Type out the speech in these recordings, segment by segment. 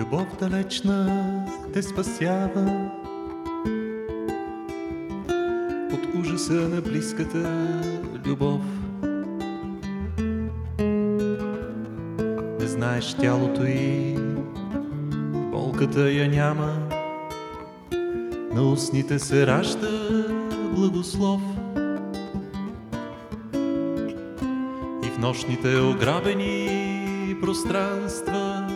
Любов далечна те спасява от ужаса на близката любов. Не знаеш тялото и болката я няма, на устните се ражда благослов. И в нощните ограбени пространства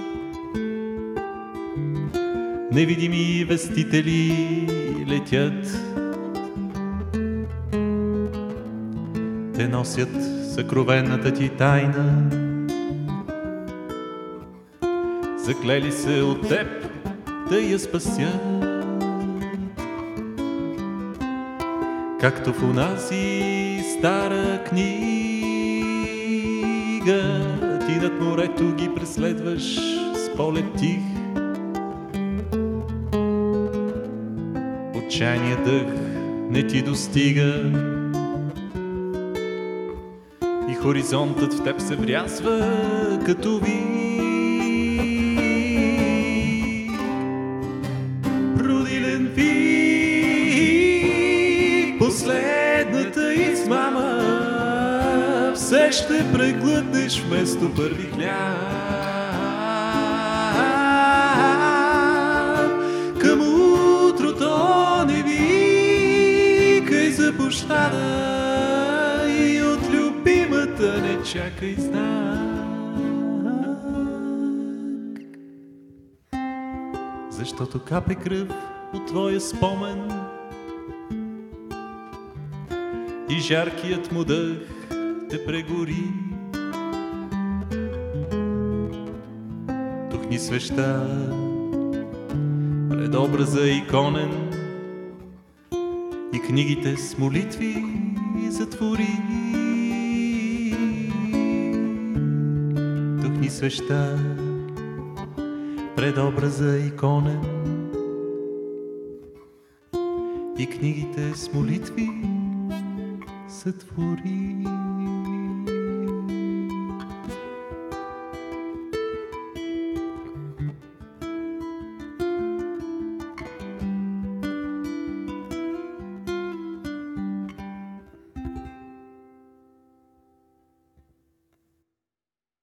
невидими вестители летят. Те носят съкровенната ти тайна. Заклели се от теб да я спасят. Както в унази стара книга, ти над морето ги преследваш с полет тих. Отчаяния дъх не ти достига и хоризонтът в теб се врязва като ви. Родилен вик, последната измама, все ще преглътнеш вместо първи хляб. За пощада и от любимата не чакай знак. Защото капе кръв от твоя спомен и жаркият му дъх те прегори. Тухни свеща пред образа иконен и книгите с молитви затвори. Тухни свеща пред образа иконен и книгите с молитви затвори.